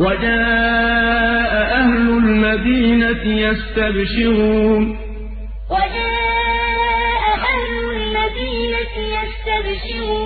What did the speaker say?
وجاء أهل المدينة يستبشرون. وجاء أهل المدينة يستبشرون.